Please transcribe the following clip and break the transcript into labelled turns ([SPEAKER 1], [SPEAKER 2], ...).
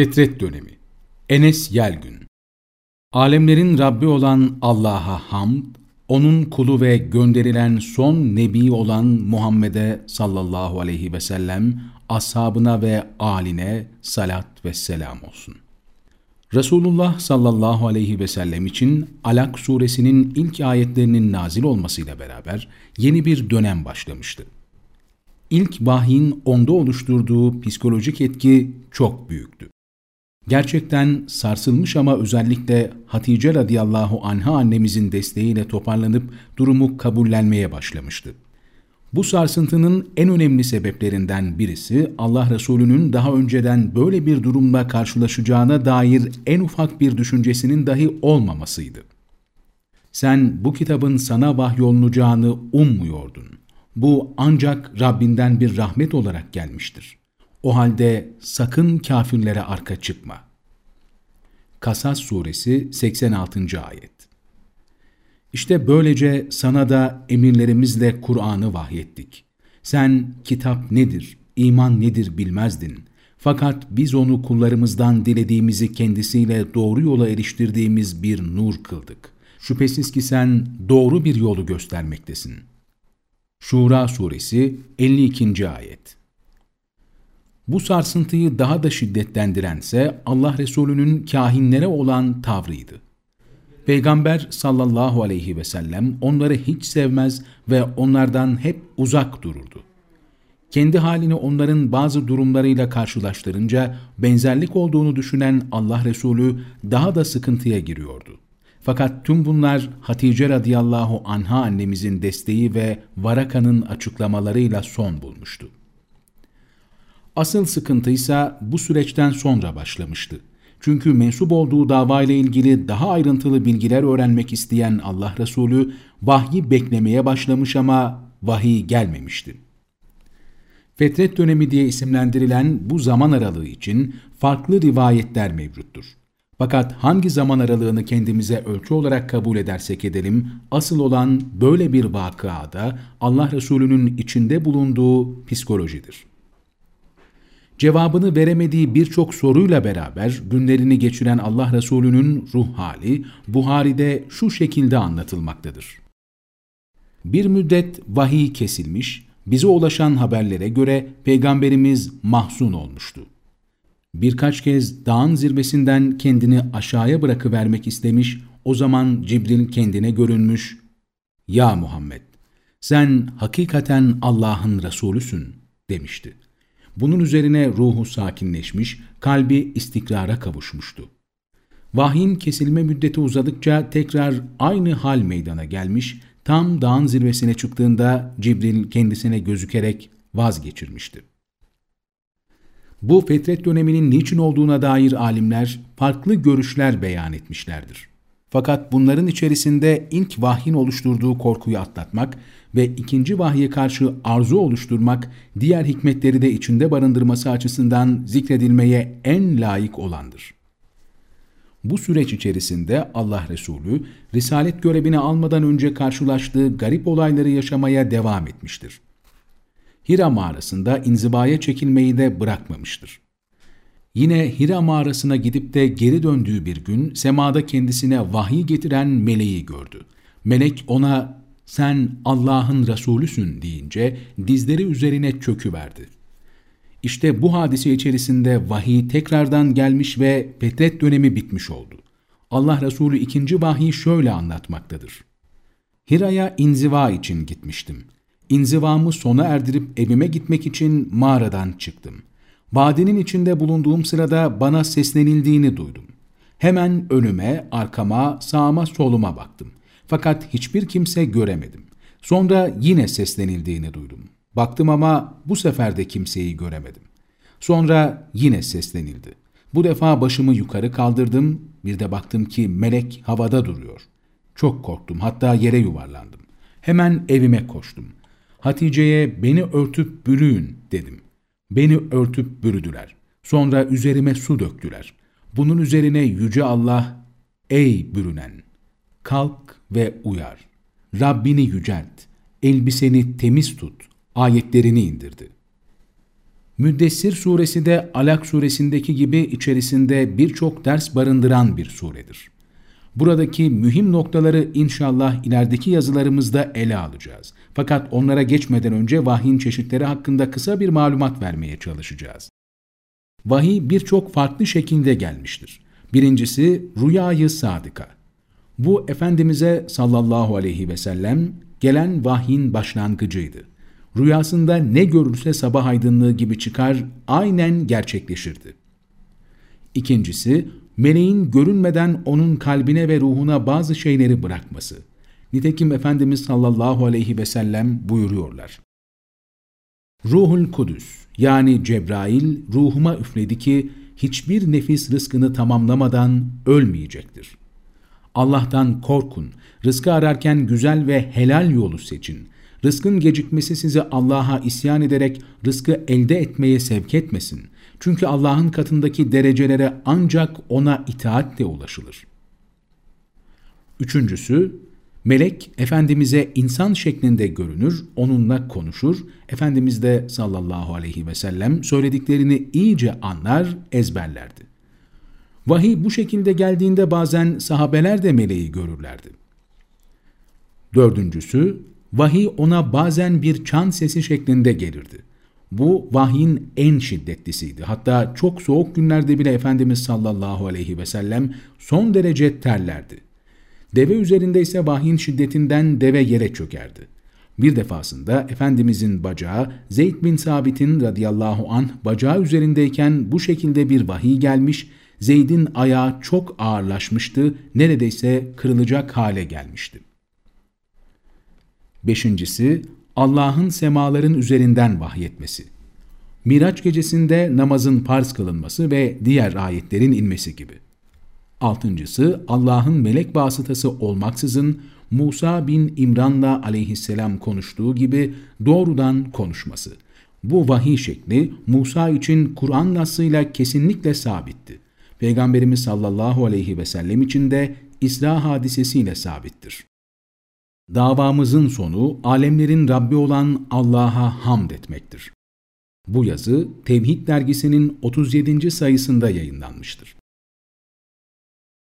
[SPEAKER 1] Fetret Dönemi Enes Yelgün Alemlerin Rabbi olan Allah'a hamd, O'nun kulu ve gönderilen son Nebi olan Muhammed'e sallallahu aleyhi ve sellem, ashabına ve aline salat ve selam olsun. Resulullah sallallahu aleyhi ve sellem için Alak suresinin ilk ayetlerinin nazil olmasıyla beraber yeni bir dönem başlamıştı. İlk vahyin onda oluşturduğu psikolojik etki çok büyüktü. Gerçekten sarsılmış ama özellikle Hatice radıyallahu anha annemizin desteğiyle toparlanıp durumu kabullenmeye başlamıştı. Bu sarsıntının en önemli sebeplerinden birisi Allah Resulü'nün daha önceden böyle bir durumla karşılaşacağına dair en ufak bir düşüncesinin dahi olmamasıydı. Sen bu kitabın sana vahyolunacağını ummuyordun. Bu ancak Rabbinden bir rahmet olarak gelmiştir. O halde sakın kafirlere arka çıkma. Kasas suresi 86. ayet İşte böylece sana da emirlerimizle Kur'an'ı vahyettik. Sen kitap nedir, iman nedir bilmezdin. Fakat biz onu kullarımızdan dilediğimizi kendisiyle doğru yola eriştirdiğimiz bir nur kıldık. Şüphesiz ki sen doğru bir yolu göstermektesin. Şura suresi 52. ayet bu sarsıntıyı daha da şiddetlendirense Allah Resulü'nün kahinlere olan tavrıydı. Peygamber sallallahu aleyhi ve sellem onları hiç sevmez ve onlardan hep uzak dururdu. Kendi halini onların bazı durumlarıyla karşılaştırınca benzerlik olduğunu düşünen Allah Resulü daha da sıkıntıya giriyordu. Fakat tüm bunlar Hatice radıyallahu anha annemizin desteği ve Varaka'nın açıklamalarıyla son bulmuştu. Asıl sıkıntıysa bu süreçten sonra başlamıştı. Çünkü mensup olduğu davayla ilgili daha ayrıntılı bilgiler öğrenmek isteyen Allah Resulü vahyi beklemeye başlamış ama vahiy gelmemişti. Fetret dönemi diye isimlendirilen bu zaman aralığı için farklı rivayetler mevcuttur. Fakat hangi zaman aralığını kendimize ölçü olarak kabul edersek edelim, asıl olan böyle bir vakıada Allah Resulü'nün içinde bulunduğu psikolojidir. Cevabını veremediği birçok soruyla beraber günlerini geçiren Allah Resulü'nün ruh hali Buhari'de şu şekilde anlatılmaktadır. Bir müddet vahiy kesilmiş, bize ulaşan haberlere göre Peygamberimiz mahzun olmuştu. Birkaç kez dağın zirvesinden kendini aşağıya bırakıvermek istemiş, o zaman Cibril kendine görünmüş, ''Ya Muhammed, sen hakikaten Allah'ın Resulüsün.'' demişti. Bunun üzerine ruhu sakinleşmiş, kalbi istikrara kavuşmuştu. Vahyin kesilme müddeti uzadıkça tekrar aynı hal meydana gelmiş, tam dağın zirvesine çıktığında Cibril kendisine gözükerek vazgeçirmişti. Bu fetret döneminin niçin olduğuna dair alimler farklı görüşler beyan etmişlerdir. Fakat bunların içerisinde ilk vahyin oluşturduğu korkuyu atlatmak ve ikinci vahye karşı arzu oluşturmak, diğer hikmetleri de içinde barındırması açısından zikredilmeye en layık olandır. Bu süreç içerisinde Allah Resulü, risalet görevini almadan önce karşılaştığı garip olayları yaşamaya devam etmiştir. Hira mağarasında inzibaya çekilmeyi de bırakmamıştır. Yine Hira mağarasına gidip de geri döndüğü bir gün semada kendisine vahiy getiren meleği gördü. Melek ona sen Allah'ın Resulüsün deyince dizleri üzerine çöküverdi. İşte bu hadise içerisinde vahiy tekrardan gelmiş ve fetret dönemi bitmiş oldu. Allah Resulü ikinci vahiy şöyle anlatmaktadır. Hira'ya inziva için gitmiştim. İnzivamı sona erdirip evime gitmek için mağaradan çıktım. Vadinin içinde bulunduğum sırada bana seslenildiğini duydum. Hemen önüme, arkama, sağıma, soluma baktım. Fakat hiçbir kimse göremedim. Sonra yine seslenildiğini duydum. Baktım ama bu sefer de kimseyi göremedim. Sonra yine seslenildi. Bu defa başımı yukarı kaldırdım, bir de baktım ki melek havada duruyor. Çok korktum, hatta yere yuvarlandım. Hemen evime koştum. Hatice'ye beni örtüp bürüyün dedim. Beni örtüp bürüdüler. Sonra üzerime su döktüler. Bunun üzerine Yüce Allah, ey bürünen, kalk ve uyar. Rabbini yücelt, elbiseni temiz tut, ayetlerini indirdi. Müddessir suresi de Alak suresindeki gibi içerisinde birçok ders barındıran bir suredir. Buradaki mühim noktaları inşallah ilerideki yazılarımızda ele alacağız. Fakat onlara geçmeden önce vahyin çeşitleri hakkında kısa bir malumat vermeye çalışacağız. Vahiy birçok farklı şekilde gelmiştir. Birincisi rüyayı sadıka. Bu Efendimiz'e sallallahu aleyhi ve sellem gelen vahyin başlangıcıydı. Rüyasında ne görürse sabah aydınlığı gibi çıkar, aynen gerçekleşirdi. İkincisi, meleğin görünmeden onun kalbine ve ruhuna bazı şeyleri bırakması. Nitekim Efendimiz sallallahu aleyhi ve sellem buyuruyorlar. Ruhul Kudüs yani Cebrail ruhuma üfledi ki hiçbir nefis rızkını tamamlamadan ölmeyecektir. Allah'tan korkun, rızkı ararken güzel ve helal yolu seçin. Rızkın gecikmesi sizi Allah'a isyan ederek rızkı elde etmeye sevk etmesin. Çünkü Allah'ın katındaki derecelere ancak ona itaatle ulaşılır. Üçüncüsü, melek Efendimiz'e insan şeklinde görünür, onunla konuşur. Efendimiz de sallallahu aleyhi ve sellem söylediklerini iyice anlar, ezberlerdi. Vahiy bu şekilde geldiğinde bazen sahabeler de meleği görürlerdi. Dördüncüsü, vahiy ona bazen bir çan sesi şeklinde gelirdi. Bu vahyin en şiddetlisiydi. Hatta çok soğuk günlerde bile Efendimiz sallallahu aleyhi ve sellem son derece terlerdi. Deve üzerinde ise vahyin şiddetinden deve yere çökerdi. Bir defasında Efendimizin bacağı Zeyd bin Sabit'in radıyallahu anh bacağı üzerindeyken bu şekilde bir vahiy gelmiş Zeyd'in ayağı çok ağırlaşmıştı, neredeyse kırılacak hale gelmişti. Beşincisi, Allah'ın semaların üzerinden vahyetmesi. Miraç gecesinde namazın farz kılınması ve diğer ayetlerin inmesi gibi. Altıncısı, Allah'ın melek vasıtası olmaksızın Musa bin İmran'la aleyhisselam konuştuğu gibi doğrudan konuşması. Bu vahiy şekli Musa için Kur'an nasıyla kesinlikle sabitti. Peygamberimiz sallallahu aleyhi ve sellem için de İsra hadisesiyle sabittir. Davamızın sonu alemlerin Rabbi olan Allah'a hamd etmektir. Bu yazı Tevhid dergisinin 37. sayısında yayınlanmıştır.